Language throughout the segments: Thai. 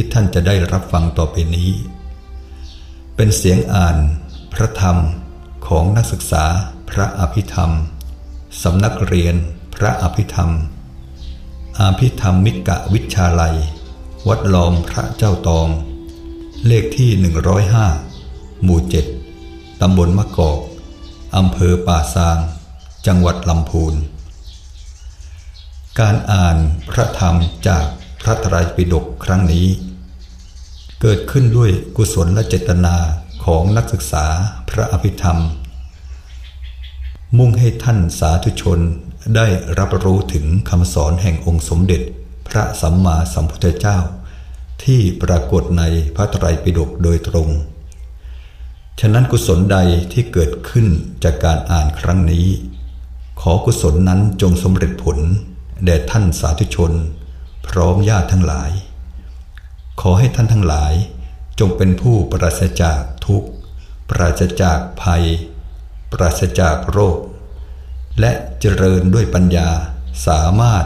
ที่ท่านจะได้รับฟังต่อไปนี้ เป็นเสียงอ่าน พระธรรมของนักศึกษาพระอภิธรรมสำนักเรียนพระอภิธรรมอาภิธรรมมิกะวิชาลัย วัดลอมพระเจ้าตอง เลขที่ 105 หมู่ 7 ตำบลมะกอกอำเภอป่าซาง จังหวัดลำพูน การอ่านพระธรรมจากพระไตรปิฎกครั้งนี้ เกิดขึ้นด้วยกุศลและเจตนาของนักศึกษาพระอภิธรรม มุ่งให้ท่านสาธุชนได้รับรู้ถึงคำสอนแห่งองค์สมเด็จ พระสัมมาสัมพุทธเจ้า ที่ปรากฏในพระไตรปิฎกโดยตรง ฉะนั้นกุศลใดที่เกิดขึ้นจากการอ่านครั้งนี้ ขอกุศลนั้นจงสมเร็จผล แด่ท่านสาธุชน พร้อมญาติทั้งหลาย ขอให้ท่านทั้งหลาย จงเป็นผู้ปราศจากทุกข์ ปราศจากภัย ปราศจากโรค และเจริญด้วยปัญญาสามารถ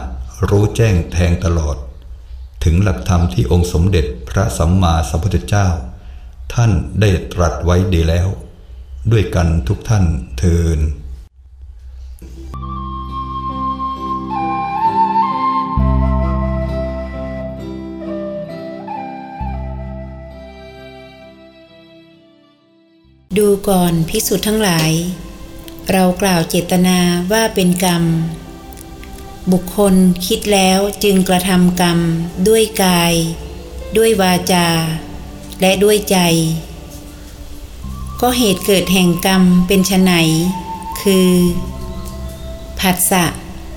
รู้แจ้งแทงตลอด ถึงหลักธรรมที่องค์สมเด็จพระสัมมาสัมพุทธเจ้า ท่านได้ตรัสไว้ดีแล้ว ด้วยกันทุกท่านเทิน ดูก่อนพิสุทธ์ทั้งหลาย เรากล่าวเจตนาว่าเป็นกรรม บุคคลคิดแล้วจึงกระทำกรรม ด้วยกาย ด้วยวาจา และด้วยใจ ก็เหตุเกิดแห่งกรรมเป็นไฉนคือผัสสะ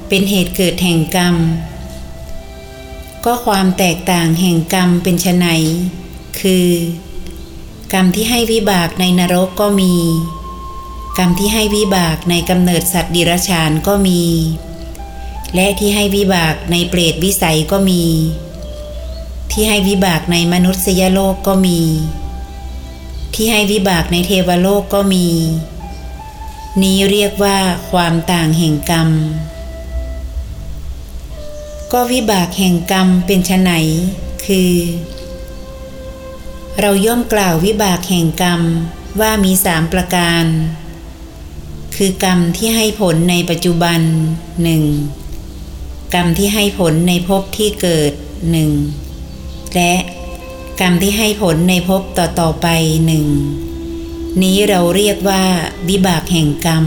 เป็นเหตุเกิดแห่งกรรม ก็ความแตกต่างแห่งกรรมเป็นไฉนคือ กรรมที่ให้วิบากในนรกก็มี กรรมที่ให้วิบากในกำเนิดสัตว์ดิรัจฉานก็มี และที่ให้วิบากในเปรตวิสัยก็มี ที่ให้วิบากในมนุษยโลกก็มี ที่ให้วิบากในเทวโลกก็มี นี้เรียกว่าความต่างแห่งกรรม ก็วิบากแห่งกรรมเป็นชไหนคือ เราย่อมกล่าววิบากแห่งกรรมว่ามีสามประการ คือกรรมที่ให้ผลในปัจจุบันหนึ่งกรรมที่ให้ผลในภพที่เกิดหนึ่งและกรรมที่ให้ผลในภพต่อต่อไปหนึ่งนี้เราเรียกว่าวิบากแห่งกรรม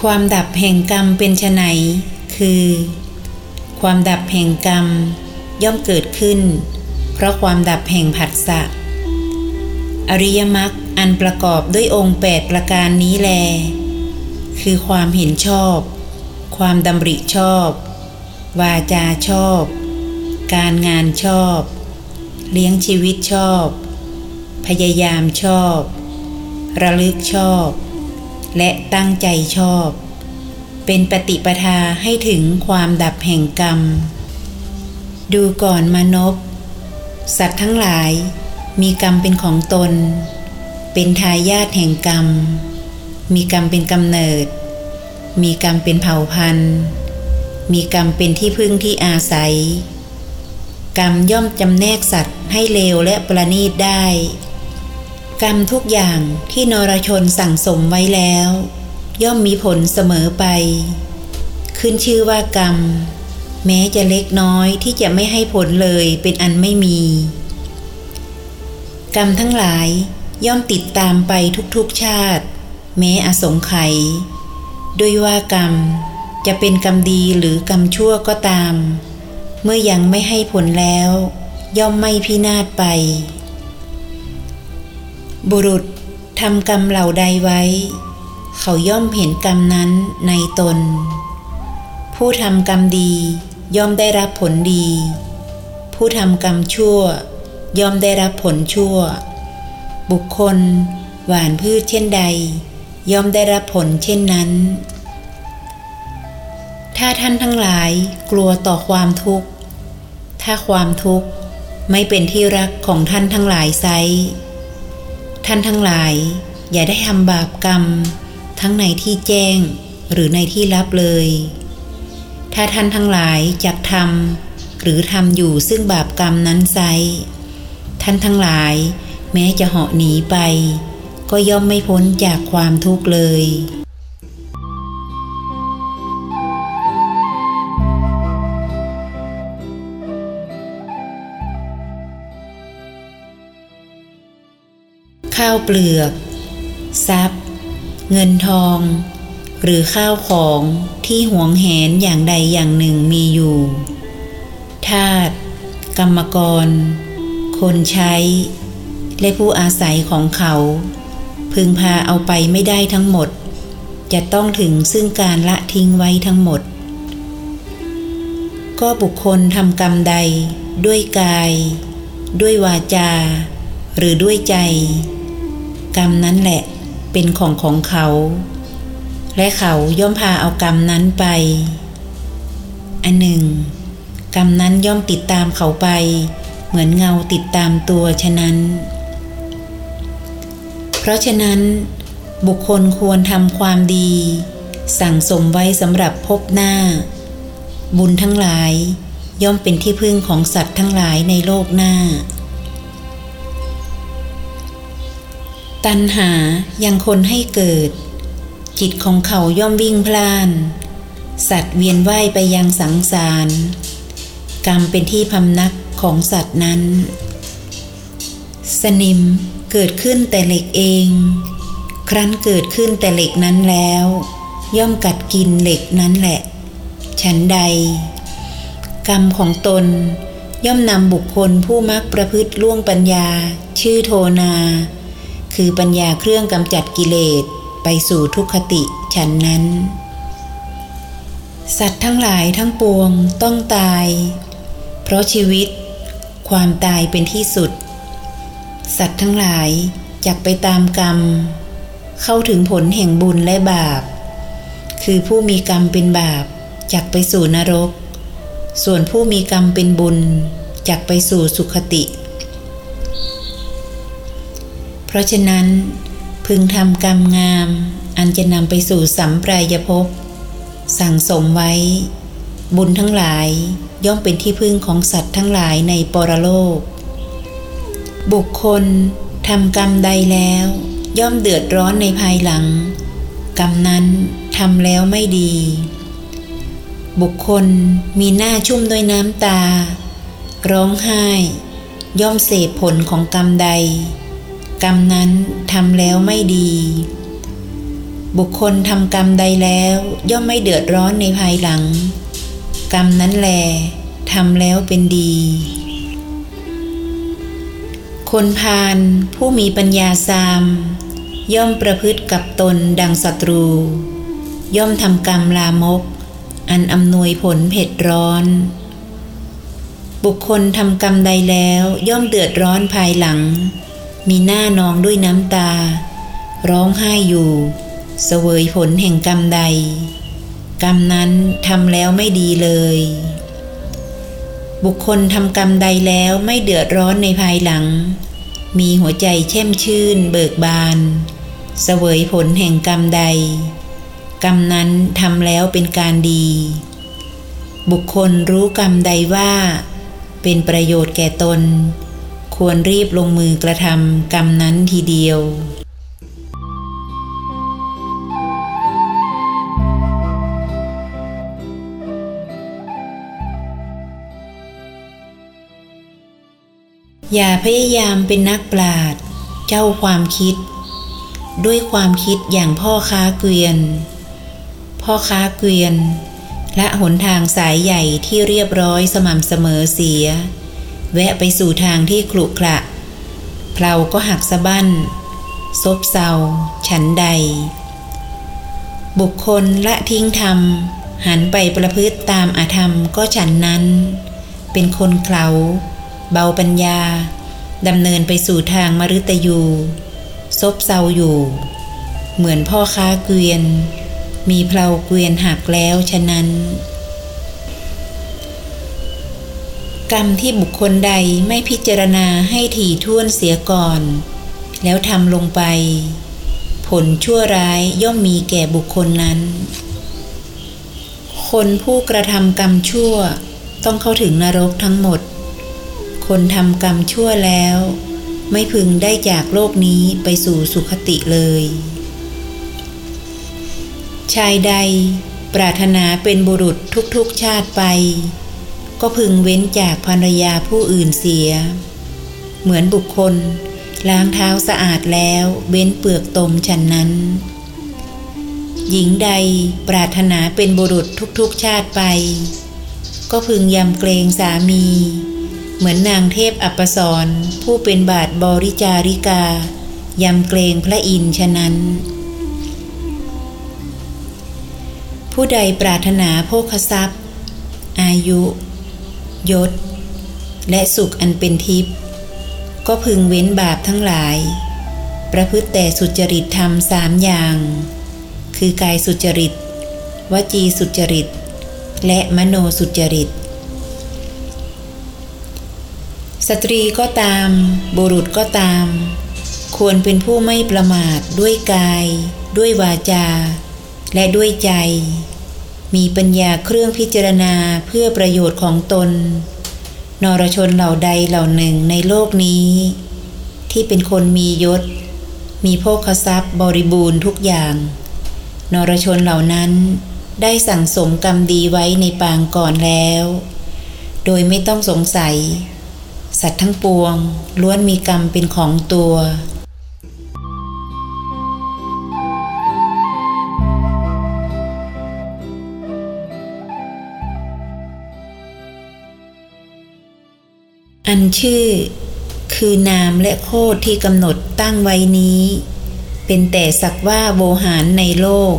ความดับแห่งกรรมเป็นไนคือ ความดับแห่งกรรม ย่อมเกิดขึ้น เพราะความดับแห่งผัสสะ อริยมรรคอันประกอบด้วยองค์แปดประการนี้แล คือความเห็นชอบ ความดำริชอบ วาจาชอบ การงานชอบ เลี้ยงชีวิตชอบ พยายามชอบ ระลึกชอบ และตั้งใจชอบ เป็นปฏิปทาให้ถึงความดับแห่งกรรม ดูก่อนมานพสัตว์ทั้งหลาย มีกรรมเป็นของตน เป็นทายาทแห่งกรรม มีกรรมเป็นกำเนิด มีกรรมเป็นเผ่าพันธุ์ มีกรรมเป็นที่พึ่งที่อาศัย กรรมย่อมจำแนกสัตว์ให้เลวและประณีตได้ กรรมทุกอย่างที่นรชนสั่งสมไว้แล้ว ย่อมมีผลเสมอไป ขึ้นชื่อว่ากรรม แม้จะเล็กน้อยที่จะไม่ให้ผลเลยเป็นอันไม่มี กรรมทั้งหลายย่อมติดตามไปทุกๆชาติ แม้อสงไขยด้วยว่ากรรมจะเป็นกรรมดีหรือกรรมชั่วก็ตาม เมื่อยังไม่ให้ผลแล้ว ย่อมไม่พินาศไป บุรุษทำกรรมเหล่าใดไว้ เขาย่อมเห็นกรรมนั้นในตน ผู้ทำกรรมดี ย่อมได้รับผลดี ผู้ทำกรรมชั่ว ย่อมได้รับผลชั่ว บุคคล หวานพืชเช่นใด ย่อมได้รับผลเช่นนั้น ถ้าท่านทั้งหลายกลัวต่อความทุกข์ ถ้าความทุกข์ไม่เป็นที่รักของท่านทั้งหลายไซท่านทั้งหลายอย่าได้ทำบาปกรรม ทั้งในที่แจ้งหรือในที่ลับเลย ถ้าท่านทั้งหลายจักทำหรือทำอยู่ซึ่งบาปกรรมนั้นไซท่านทั้งหลาย แม้จะเหาะหนีไป ก็ย่อมไม่พ้นจากความทุกข์เลยข้าวเปลือก ทรัพย์ เงินทอง หรือข้าวของที่หวงแหนอย่างใดอย่างหนึ่งมีอยู่ ทาสกรรมกร คนใช้ และผู้อาศัยของเขา พึงพาเอาไปไม่ได้ทั้งหมด จะต้องถึงซึ่งการละทิ้งไว้ทั้งหมด ก็บุคคลทำกรรมใด ด้วยกาย ด้วยวาจา หรือด้วยใจ กรรมนั้นแหละเป็นของของเขา และเขาย่อมพาเอากรรมนั้นไป อันหนึ่ง กรรมนั้นย่อมติดตามเขาไป เหมือนเงาติดตามตัวฉะนั้น เพราะฉะนั้น บุคคลควรทำความดี สั่งสมไว้สำหรับพบหน้า บุญทั้งหลายย่อมเป็นที่พึ่งของสัตว์ทั้งหลายในโลกหน้า ตัณหายังคนให้เกิด จิตของเขาย่อมวิ่งพล่าน สัตว์เวียนว่ายไปยังสังสาร กรรมเป็นที่พำนักของสัตว์นั้น สนิมเกิดขึ้นแต่เหล็กเอง ครั้นเกิดขึ้นแต่เหล็กนั้นแล้ว ย่อมกัดกินเหล็กนั้นแหละ ฉันใด กรรมของตนย่อมนำบุคคลผู้มักประพฤติล่วงปัญญา ชื่อโทนา คือปัญญาเครื่องกำจัดกิเลส ไปสู่ทุกขติฉันนั้น สัตว์ทั้งหลายทั้งปวงต้องตาย เพราะชีวิต ความตายเป็นที่สุด สัตว์ทั้งหลายจักไปตามกรรม เข้าถึงผลแห่งบุญและบาป คือผู้มีกรรมเป็นบาปจักไปสู่นรก ส่วนผู้มีกรรมเป็นบุญจักไปสู่สุขติ เพราะฉะนั้น พึงทำกรรมงาม อันจะนำไปสู่สัมปรายภพสั่งสมไว้ บุญทั้งหลายย่อมเป็นที่พึ่งของสัตว์ทั้งหลายในปรโลก บุคคลทำกรรมใดแล้ว ย่อมเดือดร้อนในภายหลัง กรรมนั้นทำแล้วไม่ดี บุคคลมีหน้าชุ่มด้วยน้ำตา ร้องไห้ ย่อมเสพผลของกรรมใด กรรมนั้นทำแล้วไม่ดี บุคคลทำกรรมใดแล้ว ย่อมไม่เดือดร้อนในภายหลัง กรรมนั้นแลทำแล้วเป็นดี คนพาลผู้มีปัญญาสาม ย่อมประพฤติกับตนดังศัตรู ย่อมทำกรรมลามก อันอำนวยผลเผ็ดร้อน บุคคลทำกรรมใดแล้วย่อมเดือดร้อนภายหลัง มีหน้านองด้วยน้ำตา ร้องไห้อยู่ เสวยผลแห่งกรรมใด กรรมนั้นทำแล้วไม่ดีเลย บุคคลทำกรรมใดแล้วไม่เดือดร้อนในภายหลัง มีหัวใจแช่มชื่นเบิกบาน เสวยผลแห่งกรรมใด กรรมนั้นทำแล้วเป็นการดี บุคคลรู้กรรมใดว่า เป็นประโยชน์แก่ตน ควรรีบลงมือกระทำกรรมนั้นทีเดียวอย่าพยายามเป็นนักปราดเจ้าความคิด ด้วยความคิดอย่างพ่อค้าเกวียน พ่อค้าเกวียน และหนทางสายใหญ่ที่เรียบร้อยสม่ำเสมอเสีย แวะไปสู่ทางที่ขรุขระเพลาก็หักสะบั้น ซบเซา ฉันใด บุคคลละทิ้งธรรม หันไปประพฤติตามอาธรรมก็ฉันนั้น เป็นคนเคลาเบาปัญญา ดำเนินไปสู่ทางมฤตยู ซบเซาอยู่ เหมือนพ่อค้าเกวียน มีเพลาเกวียนหักแล้วฉะนั้น กรรมที่บุคคลใดไม่พิจารณาให้ถี่ถ้วนเสียก่อน แล้วทำลงไป ผลชั่วร้ายย่อมมีแก่บุคคลนั้น คนผู้กระทำกรรมชั่วต้องเข้าถึงนรกทั้งหมด คนทำกรรมชั่วแล้ว ไม่พึงได้จากโลกนี้ไปสู่สุคติเลย ชายใด ปรารถนาเป็นบุรุษทุกๆชาติไป ก็พึงเว้นจากภรรยาผู้อื่นเสีย เหมือนบุคคล ล้างเท้าสะอาดแล้วเว้นเปลือกตมฉันนั้น หญิงใดปรารถนาเป็นบุรุษทุกๆชาติไป ก็พึงยำเกรงสามี เหมือนนางเทพอัปสรผู้เป็นบาทบริจาริกายำเกรงพระอินทร์ฉะนั้นผู้ใดปรารถนาโภคทรัพย์ อายุ ยศ และสุขอันเป็นทิพย์ก็พึงเว้นบาปทั้งหลาย ประพฤติแต่สุจริตธรรมสามอย่าง คือกายสุจริต วจีสุจริต และมโนสุจริต สตรีก็ตาม บุรุษก็ตาม ควรเป็นผู้ไม่ประมาทด้วยกาย ด้วยวาจา และด้วยใจ มีปัญญาเครื่องพิจารณาเพื่อประโยชน์ของตน นรชนเหล่าใดเหล่าหนึ่งในโลกนี้ ที่เป็นคนมียศ มีโภคทรัพย์บริบูรณ์ทุกอย่าง นรชนเหล่านั้นได้สั่งสมกรรมดีไว้ในปางก่อนแล้ว โดยไม่ต้องสงสัย สัตว์ทั้งปวงล้วนมีกรรมเป็นของตัว อันชื่อ คือนามและโคดที่กำหนดตั้งไว้นี้ เป็นแต่สักว่าโวหารในโลก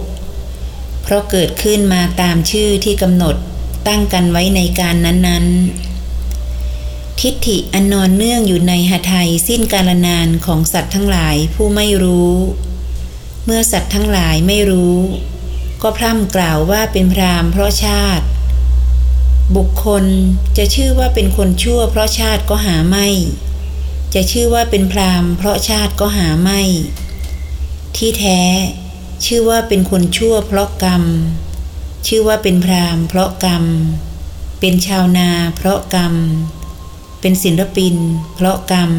เพราะเกิดขึ้นมาตามชื่อที่กำหนดตั้งกันไว้ในการนั้นๆ ทิฏฐิอันนอนเนื่องอยู่ในหทัยสิ้นกาลนานของสัตว์ทั้งหลายผู้ไม่รู้ เมื่อสัตว์ทั้งหลายไม่รู้ ก็พร่ำกล่าวว่าเป็นพรามเพราะชาติ บุคคลจะชื่อว่าเป็นคนชั่วเพราะชาติก็หาไม่ จะชื่อว่าเป็นพรามเพราะชาติก็หาไม่ ที่แท้ ชื่อว่าเป็นคนชั่วเพราะกรรม ชื่อว่าเป็นพรามเพราะกรรม เป็นชาวนาเพราะกรรม เป็นศิลปิน เพราะกรรม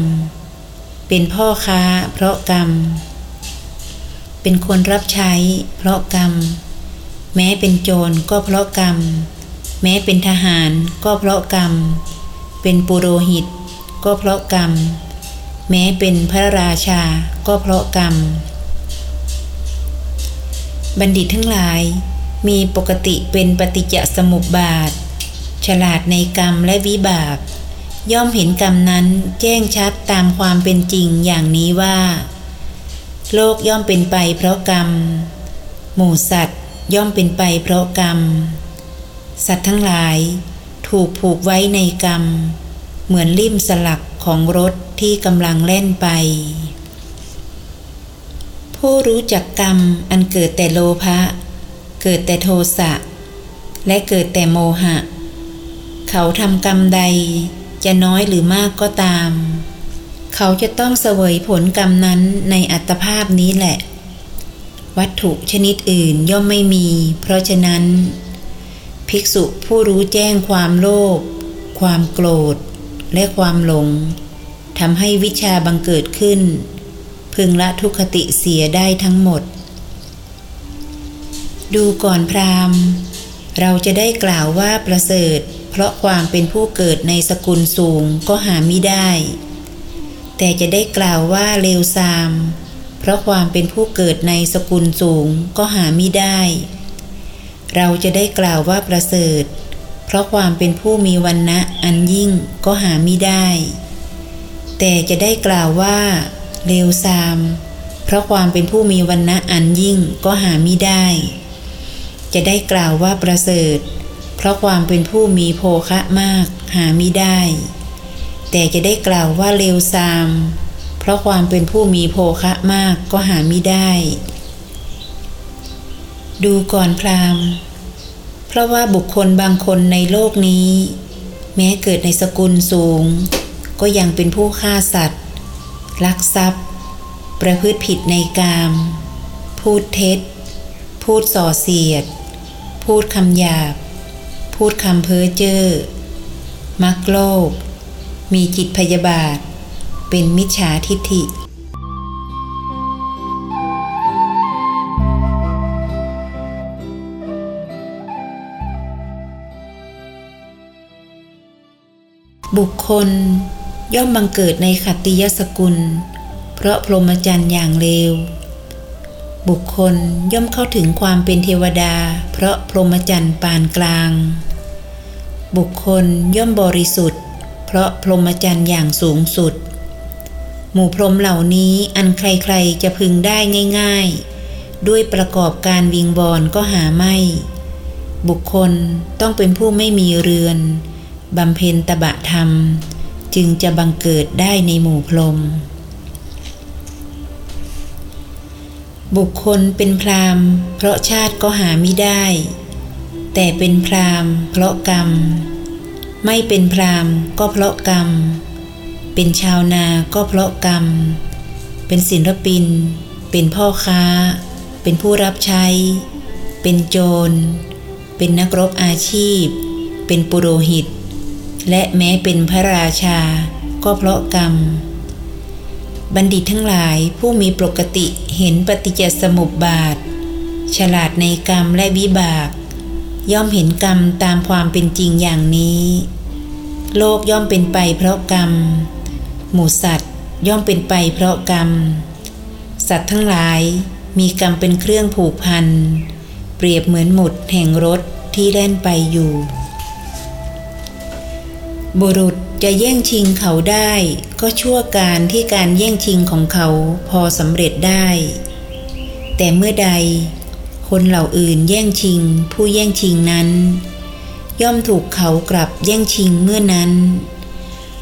เป็นพ่อค้า เพราะกรรม เป็นคนรับใช้ เพราะกรรม แม้เป็นโจรก็เพราะกรรม แม้เป็นทหารก็เพราะกรรม เป็นปุโรหิต ก็เพราะกรรม แม้เป็นพระราชาก็เพราะกรรม บัณฑิตทั้งหลายมีปกติเป็นปฏิจจสมุปบาท ฉลาดในกรรมและวิบาก ย่อมเห็นกรรมนั้นแจ้งชัดตามความเป็นจริงอย่างนี้ว่า โลกย่อมเป็นไปเพราะกรรม หมู่สัตว์ย่อมเป็นไปเพราะกรรม สัตว์ทั้งหลาย ถูกผูกไว้ในกรรม เหมือนลิ่มสลักของรถที่กำลังแล่นไป ผู้รู้จักกรรมอันเกิดแต่โลภะเกิดแต่โทสะและเกิดแต่โมหะ เขาทำกรรมใดจะน้อยหรือมากก็ตาม เขาจะต้องเสวยผลกรรมนั้นในอัตภาพนี้แหละ วัตถุชนิดอื่นย่อมไม่มี เพราะฉะนั้น ภิกษุผู้รู้แจ้งความโลภความโกรธ และความหลงทำให้วิชาบังเกิดขึ้น พึงละทุกขติเสียได้ทั้งหมด ดูก่อนพรามเราจะได้กล่าวว่าประเสริฐ เพราะความเป็นผู้เกิดในสกุลสูงก็หาไม่ได้ แต่จะได้กล่าวว่าเลวทราม เพราะความเป็นผู้เกิดในสกุลสูงก็หาไม่ได้ เราจะได้กล่าวว่าประเสริฐ เพราะความเป็นผู้มีวันนะอันยิ่งก็หาไม่ได้ แต่จะได้กล่าวว่าเลวทราม เพราะความเป็นผู้มีวันนะอันยิ่งก็หาไม่ได้ จะได้กล่าวว่าประเสริฐ เพราะความเป็นผู้มีโภคะมากหาไม่ได้ แต่จะได้กล่าวว่าเลวทราม เพราะความเป็นผู้มีโภคะมากก็หาไม่ได้ ดูก่อนพรามเพราะว่าบุคคลบางคนในโลกนี้ แม้เกิดในสกุลสูง ก็ยังเป็นผู้ฆ่าสัตว์ ลักทรัพย์ ประพฤติผิดในกาม พูดเท็จ พูดส่อเสียด พูดคำหยาบ พูดคำเพ้อเจ้อมักโลภมีจิตพยาบาท เป็นมิจฉาทิฏฐิ บุคคลย่อมบังเกิดในขัตติยสกุล เพราะพรหมจรรย์อย่างเลว บุคคลย่อมเข้าถึงความเป็นเทวดา เพราะพรหมจรรย์ปานกลาง บุคคลย่อมบริสุทธิ์ เพราะพรหมจรรย์อย่างสูงสุด หมู่พรหมเหล่านี้อันใครๆจะพึงได้ง่าย ๆ ด้วยประกอบการวิงบอนก็หาไม่ บุคคลต้องเป็นผู้ไม่มีเรือน บำเพ็ญตบะธรรม จึงจะบังเกิดได้ในหมู่พรมบุคคลเป็นพรามเพราะชาติก็หาไม่ได้ แต่เป็นพรามเพราะกรรม ไม่เป็นพรามก็เพราะกรรม เป็นชาวนาก็เพราะกรรม เป็นศิลปิน เป็นพ่อค้า เป็นผู้รับใช้ เป็นโจร เป็นนักรบอาชีพ เป็นปุโรหิต และแม้เป็นพระราชา ก็เพราะกรรม บัณฑิตทั้งหลายผู้มีปกติเห็นปฏิจจสมุปบาท ฉลาดในกรรมและวิบาก ย่อมเห็นกรรมตามความเป็นจริงอย่างนี้ โลกย่อมเป็นไปเพราะกรรม หมู่สัตว์ย่อมเป็นไปเพราะกรรม สัตว์ทั้งหลายมีกรรมเป็นเครื่องผูกพัน เปรียบเหมือนหมุดแห่งรถที่แล่นไปอยู่ บุรุษจะแย่งชิงเขาได้ ก็ชั่วการที่การแย่งชิงของเขาพอสำเร็จได้ แต่เมื่อใด คนเหล่าอื่นแย่งชิง ผู้แย่งชิงนั้น ย่อมถูกเขากลับแย่งชิงเมื่อนั้น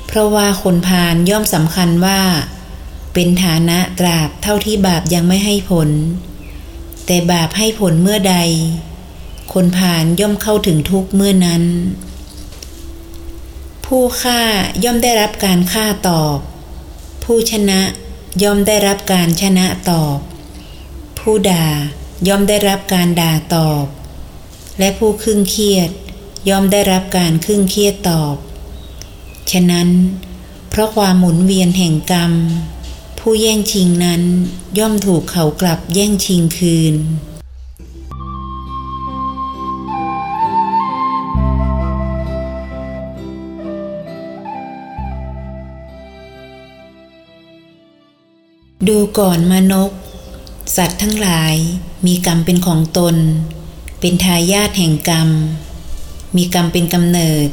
เพราะว่าคนพาลย่อมสำคัญว่า เป็นฐานะตราบเท่าที่บาปยังไม่ให้ผล แต่บาปให้ผลเมื่อใด คนพาลย่อมเข้าถึงทุกเมื่อนั้น ผู้ฆ่าย่อมได้รับการฆ่าตอบ ผู้ชนะย่อมได้รับการชนะตอบ ผู้ด่าย่อมได้รับการด่าตอบ และผู้ครึ่งเครียดย่อมได้รับการครึ่งเครียดตอบ ฉะนั้น เพราะความหมุนเวียนแห่งกรรม ผู้แย่งชิงนั้นย่อมถูกเขากลับแย่งชิงคืน ดูก่อนมานก สัตว์ทั้งหลายมีกรรมเป็นของตน เป็นทายาทแห่งกรรม มีกรรมเป็นกำเนิด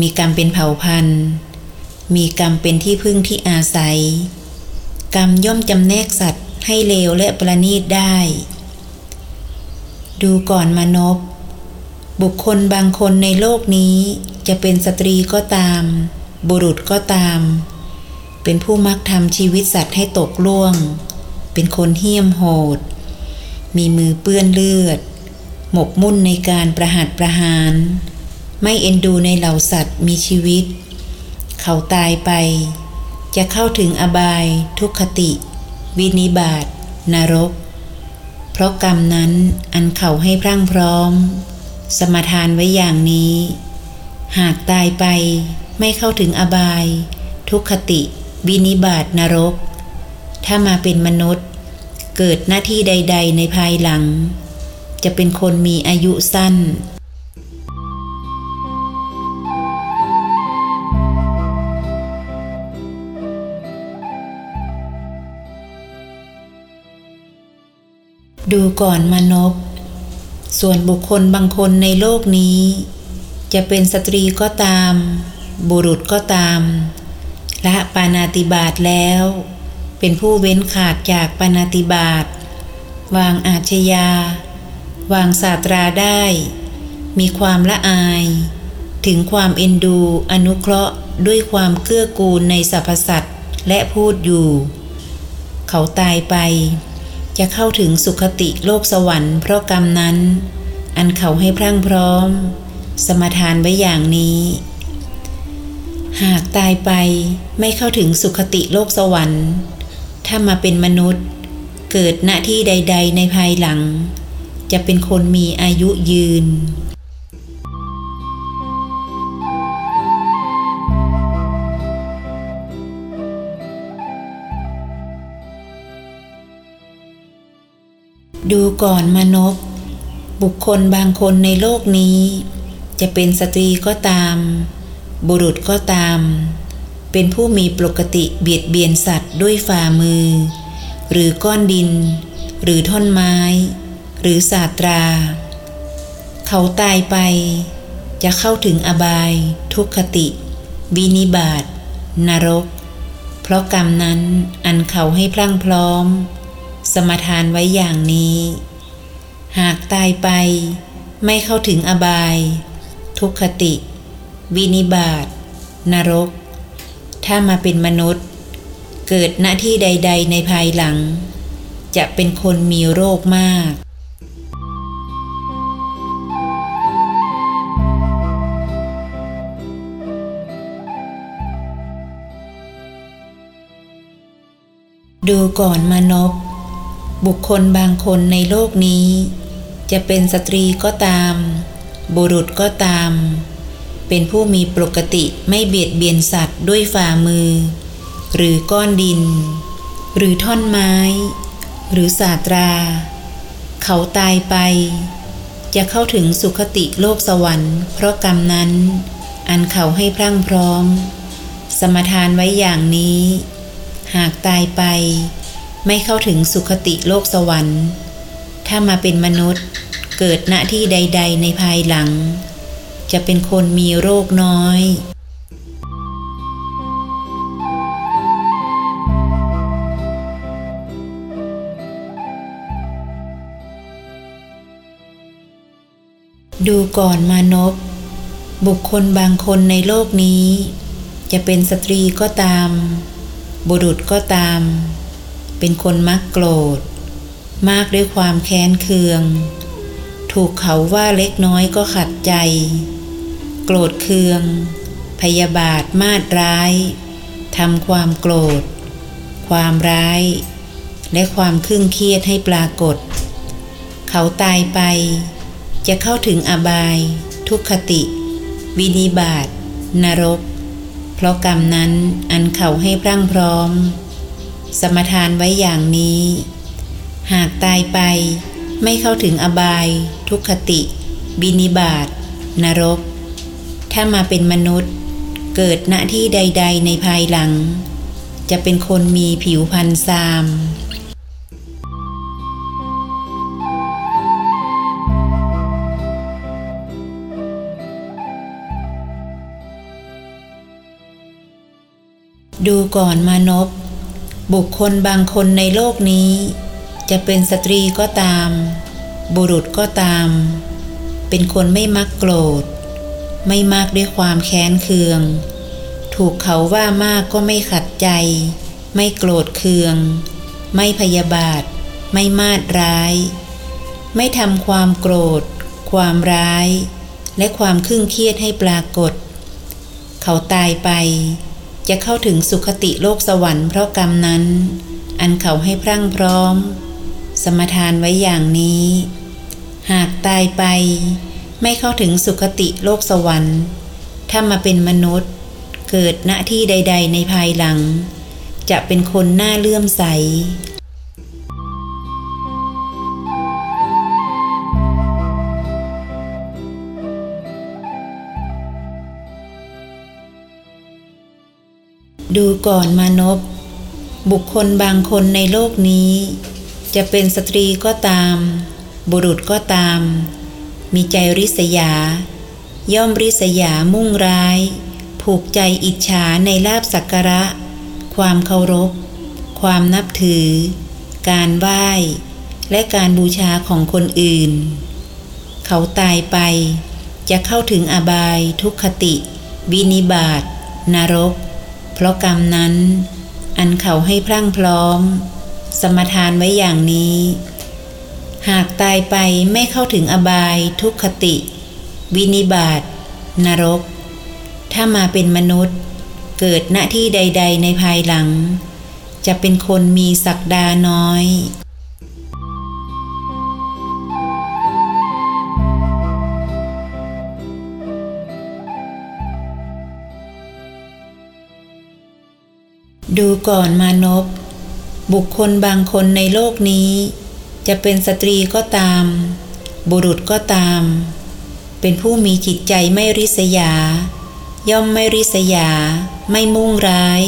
มีกรรมเป็นเผ่าพันธุ์ มีกรรมเป็นที่พึ่งที่อาศัย กรรมย่อมจำแนกสัตว์ให้เลวและประณีตได้ ดูก่อนมานพบุคคลบางคนในโลกนี้จะเป็นสตรีก็ตาม บุรุษก็ตาม เป็นผู้มักทำชีวิตสัตว์ให้ตกล่วง เป็นคนเหี้ยมโหด มีมือเปื้อนเลือด หมกมุ่นในการประหัตประหาร ไม่เอ็นดูในเหล่าสัตว์มีชีวิต เขาตายไป จะเข้าถึงอบาย ทุกขติ วินิบาตนรก เพราะกรรมนั้นอันเขาให้พรั่งพร้อม สมทานไว้อย่างนี้ หากตายไปไม่เข้าถึงอบาย ทุกขติ วินิบาตนรก ถ้ามาเป็นมนุษย์ เกิดหน้าที่ใด ๆ ในภายหลัง จะเป็นคนมีอายุสั้นดูก่อนมนพส่วนบุคคลบางคนในโลกนี้ จะเป็นสตรีก็ตาม บุรุษก็ตาม ละปานาติบาตแล้ว เป็นผู้เว้นขาดจากปานาติบาตวางอาชญา วางศาตราได้ มีความละอาย ถึงความเอ็นดูอนุเคราะห์ด้วยความเกื้อกูลในสรรพสัตว์และพูดอยู่ เขาตายไป จะเข้าถึงสุขติโลกสวรรค์เพราะกรรมนั้น อันเขาให้พรั่งพร้อม สมทานไว้อย่างนี้ หากตายไปไม่เข้าถึงสุขติโลกสวรรค์ ถ้ามาเป็นมนุษย์ เกิดณที่ใด ๆ ในภายหลัง จะเป็นคนมีอายุยืนดูก่อนมนบบุคคลบางคนในโลกนี้ จะเป็นสตรีก็ตาม บุรุษก็ตาม เป็นผู้มีปกติเบียดเบียนสัตว์ด้วยฝ่ามือ หรือก้อนดิน หรือท่อนไม้ หรือศาตรา เขาตายไป จะเข้าถึงอบาย ทุกขติวินิบาตนรก เพราะกรรมนั้นอันเขาให้พลั่งพร้อม สมทานไว้อย่างนี้ หากตายไปไม่เข้าถึงอบาย ทุกขติ วินิบาตนรก ถ้ามาเป็นมนุษย์ เกิดหน้าที่ใด ๆ ในภายหลัง จะเป็นคนมีโรคมากดูก่อนมนพบุคคลบางคนในโลกนี้ จะเป็นสตรีก็ตาม บุรุษก็ตาม เป็นผู้มีปกติไม่เบียดเบียนสัตว์ด้วยฝ่ามือ หรือก้อนดิน หรือท่อนไม้ หรือศาตรา เขาตายไป จะเข้าถึงสุคติโลกสวรรค์ เพราะกรรมนั้น อันเขาให้พรั่งพร้อม สมทานไว้อย่างนี้ หากตายไป ไม่เข้าถึงสุคติโลกสวรรค์ ถ้ามาเป็นมนุษย์เกิดณที่ใด ๆ ในภายหลัง จะเป็นคนมีโรคน้อย ดูก่อนมานพบุคคลบางคนในโลกนี้ จะเป็นสตรีก็ตาม บุรุษก็ตาม เป็นคนมักโกรธ มากด้วยความแค้นเคือง ถูกเขาว่าเล็กน้อยก็ขัดใจ โกรธเคือง พยาบาทมาดร้ายทำความโกรธ ความร้าย และความครึ่งเครียดให้ปรากฏ เขาตายไป จะเข้าถึงอบาย ทุกขติ วินิบาตนรก เพราะกรรมนั้นอันเขาให้พรั่งพร้อม สมทานไว้อย่างนี้ หากตายไป ไม่เข้าถึงอบาย ทุกขติ บินิบาตนรก ถ้ามาเป็นมนุษย์ เกิดณที่ใด ๆ ในภายหลัง จะเป็นคนมีผิวพรรณซามดูก่อนมานพบุคคลบางคนในโลกนี้ จะเป็นสตรีก็ตาม บุรุษก็ตาม เป็นคนไม่มักโกรธ ไม่มากด้วยความแค้นเคือง ถูกเขาว่ามากก็ไม่ขัดใจ ไม่โกรธเคือง ไม่พยาบาท ไม่มาดร้าย ไม่ทำความโกรธ ความร้าย และความครึ่งเครียดให้ปรากฏ เขาตายไป จะเข้าถึงสุคติโลกสวรรค์เพราะกรรมนั้น อันเขาให้พรั่งพร้อม สมทานไว้อย่างนี้ หากตายไป ไม่เข้าถึงสุคติโลกสวรรค์ถ้ามาเป็นมนุษย์ เกิดณที่ใด ๆ ในภายหลัง จะเป็นคนหน้าเลื่อมใสดูก่อนมานพบุคคลบางคนในโลกนี้ จะเป็นสตรีก็ตาม บุรุษก็ตาม มีใจริษยา ย่อมริษยามุ่งร้าย ผูกใจอิจฉาในลาบสักการะ ความเคารพ ความนับถือ การไหว้ และการบูชาของคนอื่น เขาตายไป จะเข้าถึงอบายทุกขติ วินิบาตนรก เพราะกรรมนั้น อันเขาให้พรั่งพร้อม สมทานไว้อย่างนี้ หากตายไปไม่เข้าถึงอบาย ทุกขติ วินิบาตนรก ถ้ามาเป็นมนุษย์ เกิดณที่ใด ๆ ในภายหลัง จะเป็นคนมีศักดาน้อยดูก่อนมานพ บุคคลบางคนในโลกนี้ จะเป็นสตรีก็ตาม บุรุษก็ตาม เป็นผู้มีจิตใจไม่ริษยา ย่อมไม่ริษยา ไม่มุ่งร้าย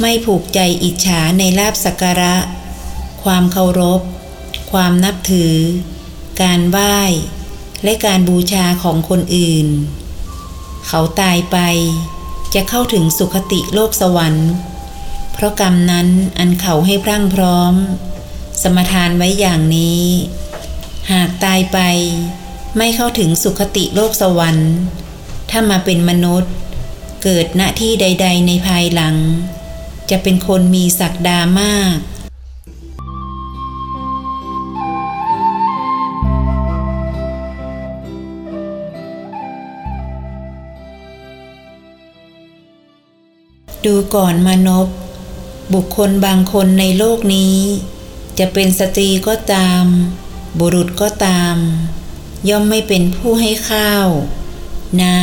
ไม่ผูกใจอิจฉาในลาบสักการะ ความเคารพ ความนับถือ การไหว้ และการบูชาของคนอื่น เขาตายไปจะเข้าถึงสุคติโลกสวรรค์ เพราะกรรมนั้นอันเขาให้พรั่งพร้อม สมทานไว้อย่างนี้ หากตายไปไม่เข้าถึงสุคติโลกสวรรค์ ถ้ามาเป็นมนุษย์ เกิดณที่ใด ๆ ในภายหลัง จะเป็นคนมีศักดามากดูก่อนมานพ บุคคลบางคนในโลกนี้ จะเป็นสตรีก็ตาม บุรุษก็ตาม ย่อมไม่เป็นผู้ให้ข้าว น้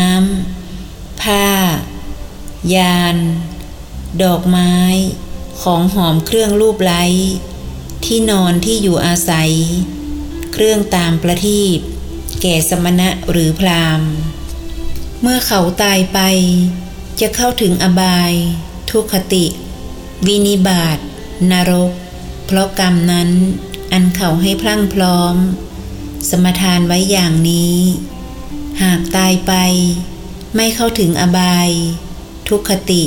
ำผ้า ยาน ดอกไม้ ของหอมเครื่องรูปไล้ ที่นอนที่อยู่อาศัย เครื่องตามประทีปแก่สมณะหรือพราหมณ์เมื่อเขาตายไป จะเข้าถึงอบาย ทุกขติ วินิบาตนรก เพราะกรรมนั้น อันเขาให้พลั่งพร้อม สมทานไว้อย่างนี้ หากตายไป ไม่เข้าถึงอบาย ทุกขติ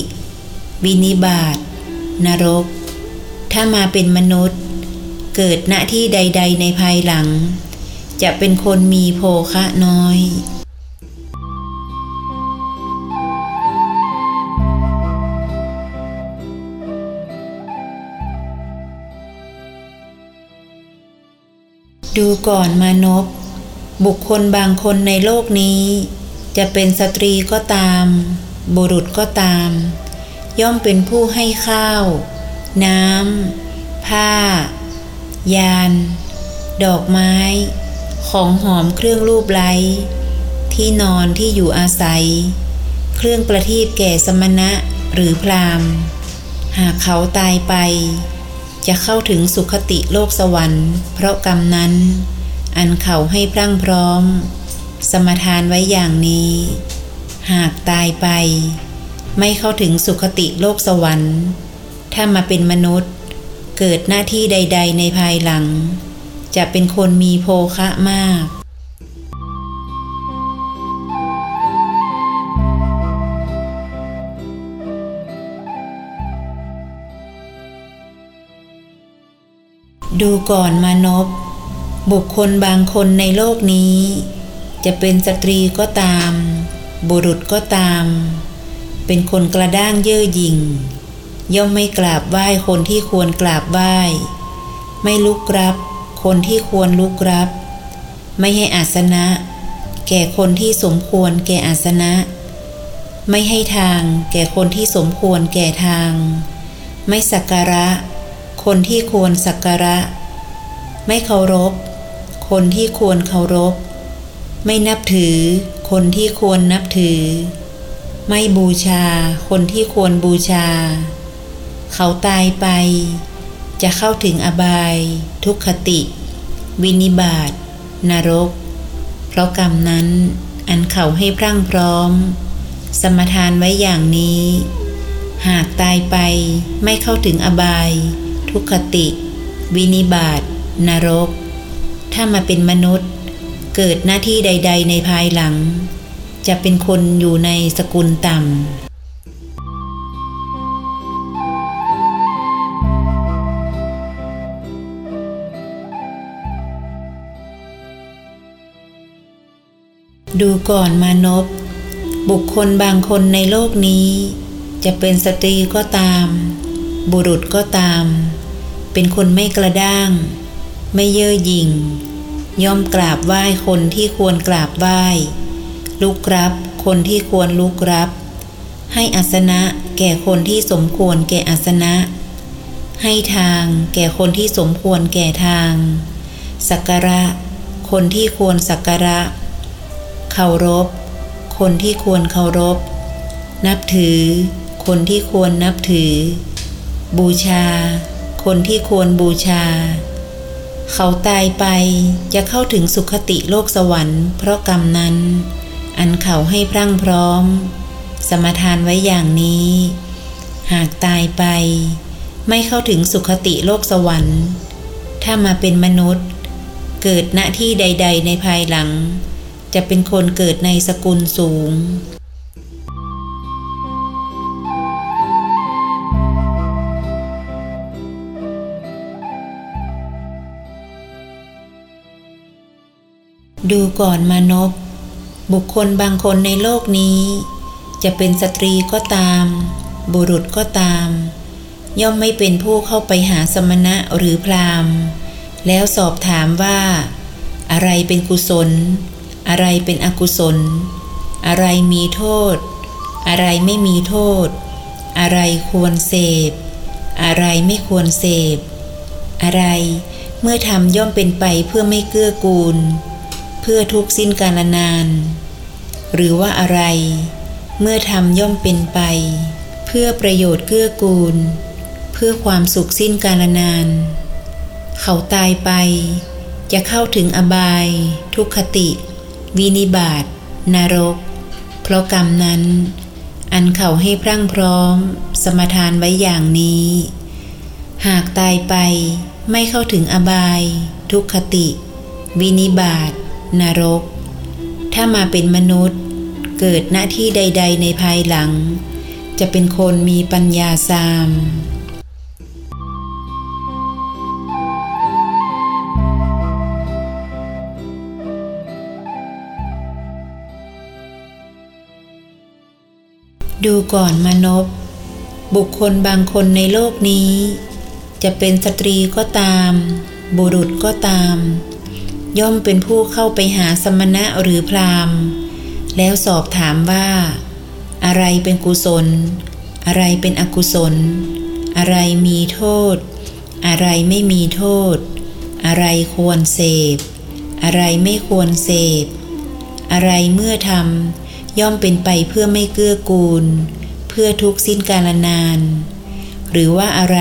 วินิบาตนรก ถ้ามาเป็นมนุษย์ เกิดณที่ใด ๆ ในภายหลัง จะเป็นคนมีโภคะน้อย ดูก่อนมานพบุคคลบางคนในโลกนี้ จะเป็นสตรีก็ตาม บุรุษก็ตาม ย่อมเป็นผู้ให้ข้าว น้ำผ้า ยาน ดอกไม้ ของหอมเครื่องรูปไล้ ที่นอนที่อยู่อาศัย เครื่องประทีปแก่สมณะหรือพราหมณ์ หากเขาตายไป จะเข้าถึงสุขติโลกสวรรค์ เพราะกรรมนั้น อันเขาให้พรั่งพร้อม สมทานไว้อย่างนี้ หากตายไป ไม่เข้าถึงสุขติโลกสวรรค์ ถ้ามาเป็นมนุษย์ เกิดหน้าที่ใด ๆ ในภายหลัง จะเป็นคนมีโภคะมาก ดูก่อนมานพบุคคลบางคนในโลกนี้ จะเป็นสตรีก็ตาม บุรุษก็ตาม เป็นคนกระด้างเย่อหยิ่ง ย่อมไม่กราบไหว้คนที่ควรกราบไหว้ ไม่ลุกรับ คนที่ควรลุกรับ ไม่ให้อาสนะ แก่คนที่สมควรแก่อาสนะ ไม่ให้ทาง แก่คนที่สมควรแก่ทาง ไม่สักการะ คนที่ควรสักการะ ไม่เคารพ คนที่ควรเคารพ ไม่นับถือ คนที่ควรนับถือ ไม่บูชา คนที่ควรบูชา เขาตายไป จะเข้าถึงอบาย ทุกขติ วินิบาตนรก เพราะกรรมนั้น อันเขาให้พรั่งพร้อม สมทานไว้อย่างนี้ หากตายไปไม่เข้าถึงอบาย ทุกขติ วินิบาตนรก ถ้ามาเป็นมนุษย์ เกิดหน้าที่ใด ๆ ในภายหลัง จะเป็นคนอยู่ในสกุลต่ำดูก่อนมานพบุคคลบางคนในโลกนี้ จะเป็นสตรีก็ตาม บุรุษก็ตาม เป็นคนไม่กระด้าง ไม่เย่อหยิ่ง ย่อมกราบไหว้คนที่ควรกราบไหว้ ลุกรับคนที่ควรลุกรับ ให้อาสนะแก่คนที่สมควรแก่อาสนะ ให้ทางแก่คนที่สมควรแก่ทาง สักการะ คนที่ควรสักการะ เคารพ คนที่ควรเคารพ นับถือ คนที่ควรนับถือ บูชา คนที่ควรบูชา เขาตายไปจะเข้าถึงสุขติโลกสวรรค์เพราะกรรมนั้น อันเขาให้พรั่งพร้อม สมทานไว้อย่างนี้ หากตายไป ไม่เข้าถึงสุขติโลกสวรรค์ ถ้ามาเป็นมนุษย์ เกิดณที่ใด ๆ ในภายหลัง จะเป็นคนเกิดในสกุลสูง ดูก่อนมานพบุคคลบางคนในโลกนี้ จะเป็นสตรีก็ตาม บุรุษก็ตาม ย่อมไม่เป็นผู้เข้าไปหาสมณะหรือพราหมณ์ แล้วสอบถามว่า อะไรเป็นกุศล อะไรเป็นอกุศล อะไรมีโทษ อะไรไม่มีโทษ อะไรควรเสพ อะไรไม่ควรเสพ อะไรเมื่อทำย่อมเป็นไปเพื่อไม่เกื้อกูล เพื่อทุกสิ้นกาลนาน หรือว่าอะไร เมื่อทำย่อมเป็นไป เพื่อประโยชน์เกื้อกูล เพื่อความสุขสิ้นกาลนาน เขาตายไป จะเข้าถึงอบาย ทุกขติ วินิบาตนรก เพราะกรรมนั้น อันเขาให้พรั่งพร้อม สมทานไว้อย่างนี้ หากตายไปไม่เข้าถึงอบาย ทุกขติ วินิบาต นรก ถ้ามาเป็นมนุษย์ เกิดหน้าที่ใด ๆ ในภายหลัง จะเป็นคนมีปัญญาสามดูก่อนมนบบุคคลบางคนในโลกนี้ จะเป็นสตรีก็ตาม บุรุษก็ตาม ย่อมเป็นผู้เข้าไปหาสมณะหรือพราหมณ์ แล้วสอบถามว่า อะไรเป็นกุศล อะไรเป็นอกุศล อะไรมีโทษ อะไรไม่มีโทษ อะไรควรเสพ อะไรไม่ควรเสพ อะไรเมื่อทำย่อมเป็นไปเพื่อไม่เกื้อกูล เพื่อทุกสิ้นกาลนาน หรือว่าอะไร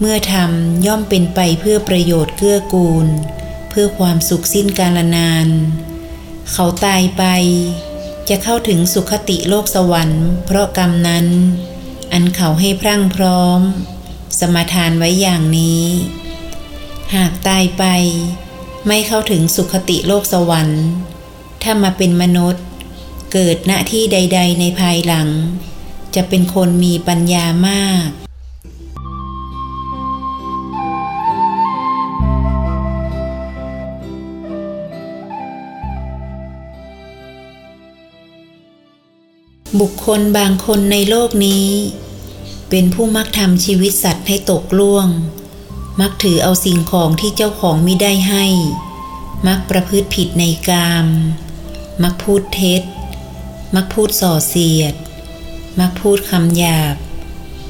เมื่อทำย่อมเป็นไปเพื่อประโยชน์เกื้อกูล พื่อความสุขสิ้นกาลนาน เขาตายไป จะเข้าถึงสุขติโลกสวรรค์ เพราะกรรมนั้น อันเขาให้พรั่งพร้อม สมทานไว้อย่างนี้ หากตายไป ไม่เข้าถึงสุขติโลกสวรรค์ ถ้ามาเป็นมนุษย์ เกิดณที่ใด ๆ ในภายหลัง จะเป็นคนมีปัญญามาก บุคคลบางคนในโลกนี้ เป็นผู้มักทำชีวิตสัตว์ให้ตกล่วง มักถือเอาสิ่งของที่เจ้าของไม่ได้ให้ มักประพฤติผิดในกาม มักพูดเท็จ มักพูดส่อเสียด มักพูดคำหยาบ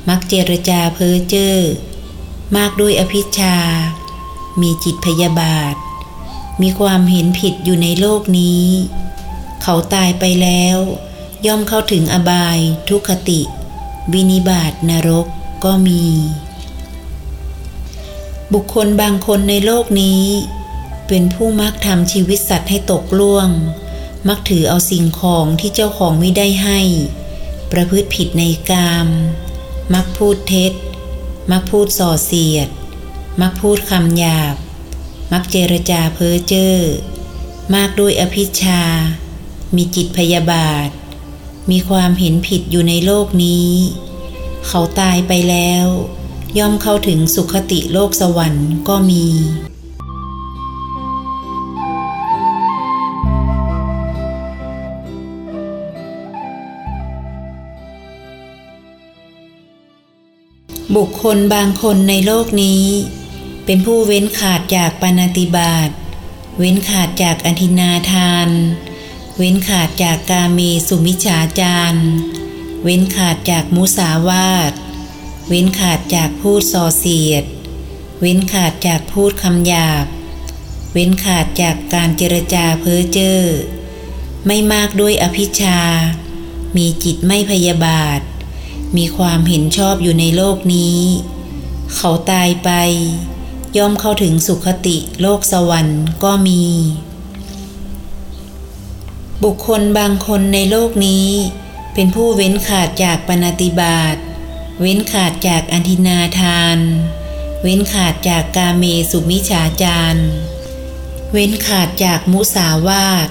มักเจรจาเพ้อเจ้อมากด้วยอภิชา มีจิตพยาบาท มีความเห็นผิดอยู่ในโลกนี้ เขาตายไปแล้ว ย่อมเข้าถึงอบาย ทุกขติ วินิบาตนรกก็มี บุคคลบางคนในโลกนี้ เป็นผู้มักทำชีวิตสัตว์ให้ตกล่วง มักถือเอาสิ่งของที่เจ้าของไม่ได้ให้ ประพฤติผิดในกาม มักพูดเท็จ มักพูดส่อเสียด มักพูดคำหยาบ มักเจรจาเพ้อเจ้อมากด้วยอภิชา มีจิตพยาบาท มีความเห็นผิดอยู่ในโลกนี้ เขาตายไปแล้ว ย่อมเข้าถึงสุขติโลกสวรรค์ก็มี บุคคลบางคนในโลกนี้ เป็นผู้เว้นขาดจากปณติบาตเว้นขาดจากอธินาทาน เว้นขาดจากกาเมสุมิจฉาจารเว้นขาดจากมุสาวาท เว้นขาดจากพูดส่อเสียด เว้นขาดจากพูดคำหยาบ เว้นขาดจากการเจรจาเพ้อเจ้อ ไม่มากด้วยอภิชา มีจิตไม่พยาบาท มีความเห็นชอบอยู่ในโลกนี้ เขาตายไป ย่อมเข้าถึงสุขติโลกสวรรค์ก็มี บุคคลบางคนในโลกนี้ เป็นผู้เว้นขาดจากปณติบาตเว้นขาดจากอธินาทาน เว้นขาดจากกาเมสุมิฉาจารเว้นขาดจากมุสาวาท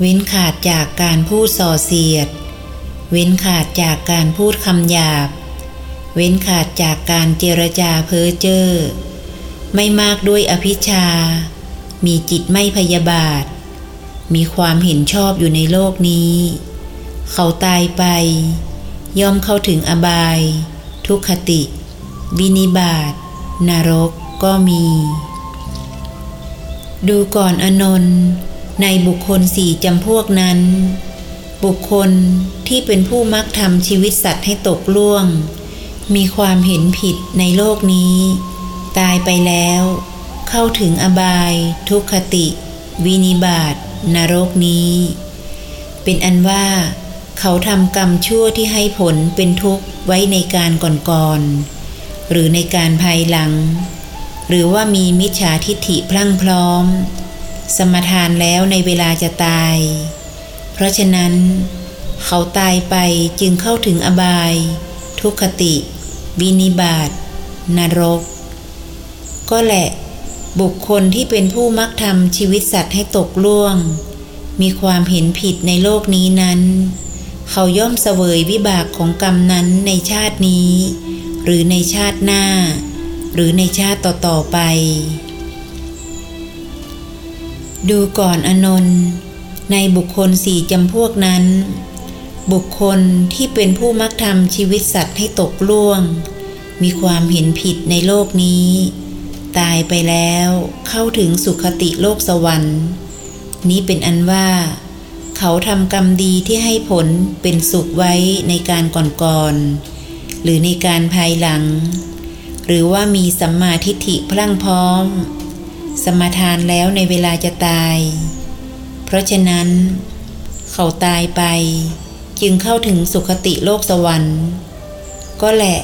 เว้นขาดจากการพูดส่อเสียด เว้นขาดจากการพูดคำหยาบ เว้นขาดจากการเจรจาเพ้อเจ้อ ไม่มากด้วยอภิชา มีจิตไม่พยาบาท มีความเห็นชอบอยู่ในโลกนี้ เขาตายไป ย่อมเข้าถึงอบาย ทุกขติ วินิบาตนรกก็มี ดูก่อนอนนท์ในบุคคลสี่จำพวกนั้น บุคคลที่เป็นผู้มักทำชีวิตสัตว์ให้ตกล่วง มีความเห็นผิดในโลกนี้ ตายไปแล้ว เข้าถึงอบาย ทุกขติ วินิบาต นรกนี้ เป็นอันว่า เขาทำกรรมชั่วที่ให้ผลเป็นทุกข์ไว้ในการก่อนๆหรือในการภายหลัง หรือว่ามีมิจฉาทิฏฐิพลั่งพร้อม สมทานแล้วในเวลาจะตาย เพราะฉะนั้น เขาตายไปจึงเข้าถึงอบาย ทุกขติ วินิบาตนรก ก็แหละ บุคคลที่เป็นผู้มักทำชีวิตสัตว์ให้ตกล่วง มีความเห็นผิดในโลกนี้นั้น เขาย่อมเสวยวิบากของกรรมนั้นในชาตินี้ หรือในชาติหน้า หรือในชาติต่อๆไป ดูก่อนอนนท์ในบุคคลสี่จำพวกนั้น บุคคลที่เป็นผู้มักทำชีวิตสัตว์ให้ตกล่วง มีความเห็นผิดในโลกนี้ ตายไปแล้ว เข้าถึงสุขติโลกสวรรค์ นี้เป็นอันว่า เขาทำกรรมดีที่ให้ผลเป็นสุขไว้ในการก่อนๆหรือในการภายหลัง หรือว่ามีสัมมาทิฏฐิพลั่งพร้อม สมาทานแล้วในเวลาจะตาย เพราะฉะนั้น เขาตายไป จึงเข้าถึงสุขติโลกสวรรค์ ก็แหละ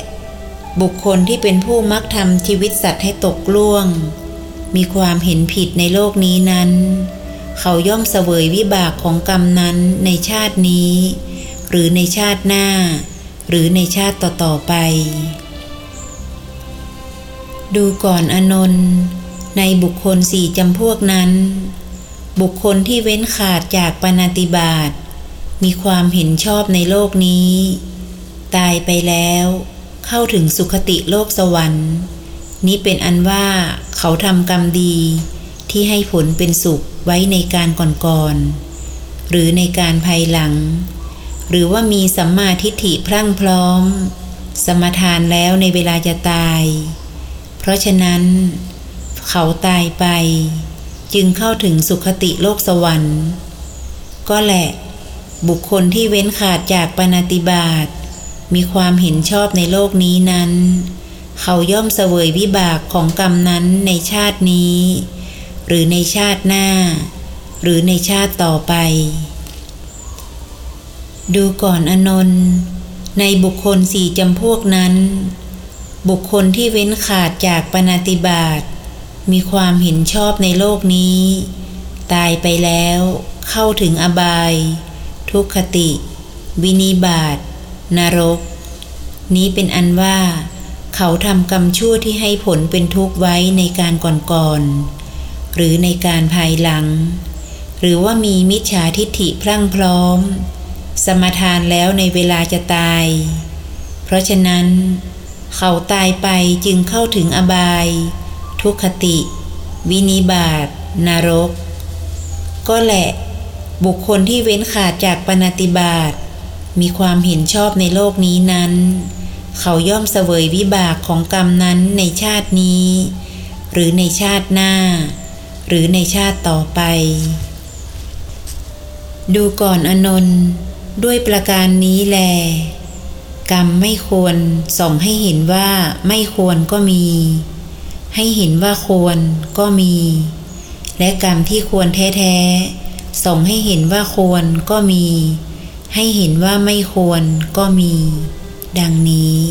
บุคคลที่เป็นผู้มักทำชีวิตสัตว์ให้ตกล่วง มีความเห็นผิดในโลกนี้นั้น เขาย่อมเสวยวิบากของกรรมนั้นในชาตินี้ หรือในชาติหน้า หรือในชาติต่อๆไป ดูก่อนอนนท์ในบุคคลสี่จำพวกนั้น บุคคลที่เว้นขาดจากปณติบาตมีความเห็นชอบในโลกนี้ ตายไปแล้ว เข้าถึงสุขติโลกสวรรค์ นี้เป็นอันว่าเขาทำกรรมดี ที่ให้ผลเป็นสุขไว้ในการก่อนๆหรือในการภายหลัง หรือว่ามีสัมมาทิฏฐิพรั่งพร้อม สมทานแล้วในเวลาจะตาย เพราะฉะนั้น เขาตายไป จึงเข้าถึงสุขติโลกสวรรค์ ก็แหละ บุคคลที่เว้นขาดจากปณติบาต มีความเห็นชอบในโลกนี้นั้น เขาย่อมเสวยวิบากของกรรมนั้นในชาตินี้ หรือในชาติหน้า หรือในชาติต่อไป ดูก่อนอนนท์ในบุคคลสี่จำพวกนั้น บุคคลที่เว้นขาดจากปณติบาตมีความเห็นชอบในโลกนี้ ตายไปแล้ว เข้าถึงอบาย ทุกขติ วินิบาต นรก นี้เป็นอันว่า เขาทำกรรมชั่วที่ให้ผลเป็นทุกข์ไว้ในการก่อนๆหรือในการภายหลัง หรือว่ามีมิจฉาทิฏฐิพรั่งพร้อม สมทานแล้วในเวลาจะตาย เพราะฉะนั้น เขาตายไปจึงเข้าถึงอบาย ทุกขติ วินิบาตนรก ก็แหละ บุคคลที่เว้นขาดจากปณติบาต มีความเห็นชอบในโลกนี้นั้น เขาย่อมเสวยวิบากของกรรมนั้นในชาตินี้ หรือในชาติหน้า หรือในชาติต่อไป ดูก่อนอนนท์ด้วยประการนี้แล กรรมไม่ควรส่องให้เห็นว่าไม่ควรก็มี ให้เห็นว่าควรก็มี และกรรมที่ควรแท้ๆส่องให้เห็นว่าควรก็มี ให้เห็นว่าไม่ควรก็มี ดังนี้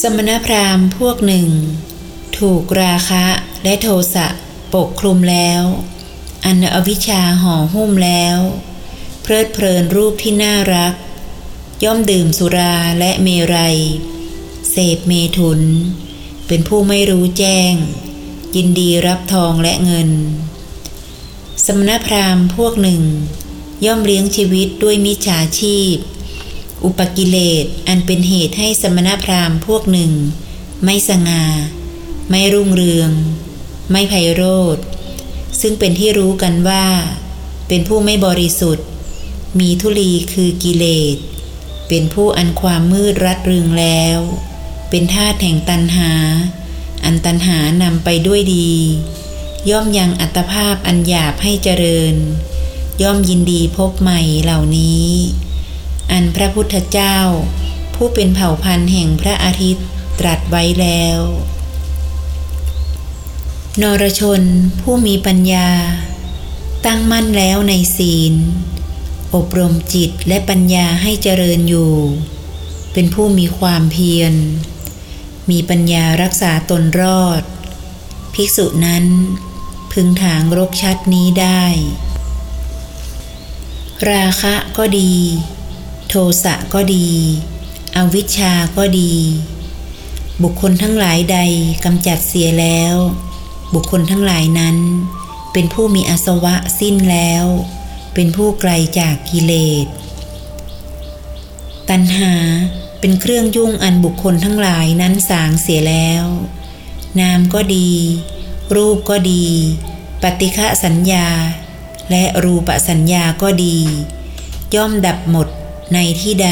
สมณพราหมณ์พวกหนึ่ง ถูกราคะและโทสะปกคลุมแล้ว อันอวิชชาห่อหุ้มแล้ว เพลิดเพลินรูปที่น่ารัก ย่อมดื่มสุราและเมรัย เสพเมถุน เป็นผู้ไม่รู้แจ้ง ยินดีรับทองและเงิน สมณพราหมณ์พวกหนึ่ง ย่อมเลี้ยงชีวิตด้วยมิจฉาชีพ อุปกิเลสอันเป็นเหตุให้สมณพราหมณ์พวกหนึ่ง ไม่สง่า ไม่รุ่งเรือง ไม่ไพโรธซึ่งเป็นที่รู้กันว่า เป็นผู้ไม่บริสุทธิ์ มีทุลีคือกิเลสเป็นผู้อันความมืดรัดรึงแล้ว เป็นธาตุแห่งตันหา อันตันหานำไปด้วยดี ย่อมยังอัตภาพอันหยาบให้เจริญ ย่อมยินดีพบใหม่เหล่านี้ อันพระพุทธเจ้า ผู้เป็นเผ่าพันธุ์แห่งพระอาทิตย์ตรัสไว้แล้ว นรชนผู้มีปัญญา ตั้งมั่นแล้วในศีล อบรมจิตและปัญญาให้เจริญอยู่ เป็นผู้มีความเพียร มีปัญญารักษาตนรอด ภิกษุนั้น พึงถางรกชัดนี้ได้ ราคะก็ดี โทสะก็ดี อวิชชาก็ดี บุคคลทั้งหลายใดกำจัดเสียแล้ว บุคคลทั้งหลายนั้น เป็นผู้มีอสวะสิ้นแล้ว เป็นผู้ไกลจากกิเลส ตัณหา เป็นเครื่องยุ่งอันบุคคลทั้งหลายนั้นสางเสียแล้ว นามก็ดี รูปก็ดี ปฏิฆะสัญญา และรูปสัญญาก็ดี ย่อมดับหมดในที่ใด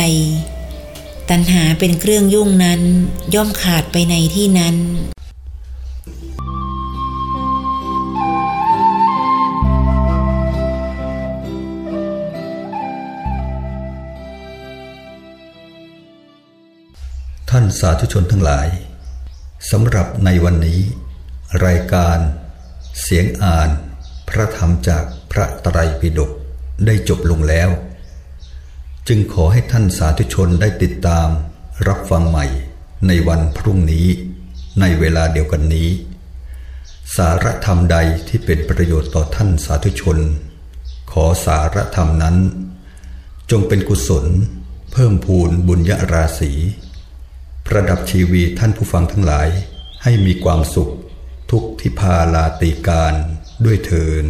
ตัณหาเป็นเครื่องยุ่งนั้น ย่อมขาดไปในที่นั้น สาธุชนทั้งหลายสำหรับในวันนี้ รายการ เสียงอ่าน พระธรรมจากพระไตรปิฎกได้จบลงแล้ว จึงขอให้ท่านสาธุชนได้ติดตาม รับฟังใหม่ในวันพรุ่งนี้ ในเวลาเดียวกันนี้ สารธรรมใดที่เป็นประโยชน์ต่อท่านสาธุชน ขอสารธรรมนั้น จงเป็นกุศล เพิ่มพูนบุญยราศี ประดับชีวีท่านผู้ฟังทั้งหลายให้มีความสุข ทุกทิพาลาติการด้วยเทิน